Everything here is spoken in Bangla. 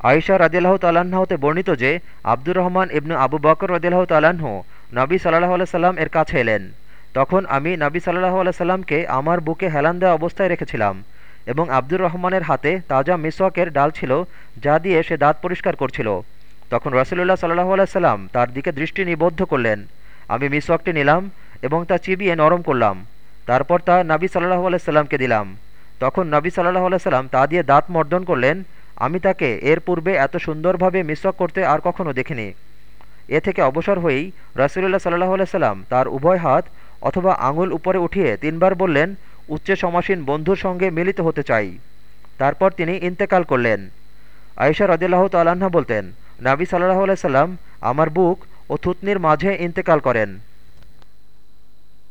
আয়েশা রাজিয়াল্লাহ তাল্লাহ্ন হতে বর্ণিত যে, আব্দুর রহমান ইবনু আবু বকর রদিল্লাহ তাল্লাহ্ন নবী সাল্লাহ সাল্লাম এর কাছে এলেন। তখন আমি নবী সাল্লাহ সাল্লামকে আমার বুকে হেলান দেওয়া অবস্থায় রেখেছিলাম এবং আব্দুর রহমানের হাতে তাজা মিসওয়াকের ডাল ছিল, যা দিয়ে সে দাঁত পরিষ্কার করছিল। তখন রসুল্লাহ সাল্লাহ সাল্লাম তার দিকে দৃষ্টি নিবদ্ধ করলেন। আমি মিসওয়াকটি নিলাম এবং তা চিবিয়ে নরম করলাম। তারপর তা নাবী সাল্লাহ সাল্লামকে দিলাম। তখন নবী সাল্লাহ সাল্লাম তা দিয়ে দাঁত মর্দন করলেন আমি তাকে এর পূর্বে এত সুন্দরভাবে মিসওয়াক করতে আর কখনও দেখিনি। এ থেকে অবসর হয়েই রাসুলুল্লাহ সাল্লাহ সাল্লাম তার উভয় হাত অথবা আঙুল উপরে উঠিয়ে তিনবার বললেন, উচ্চে সমাসীন বন্ধুর সঙ্গে মিলিত হতে চাই। তারপর তিনি ইন্তেকাল করলেন। আয়েশা রদিল্লাহ তাল্লাহ্ন বলতেন, নাবি সাল্লাহ সাল্লাম আমার বুক ও থুতনির মাঝে ইন্তেকাল করেন।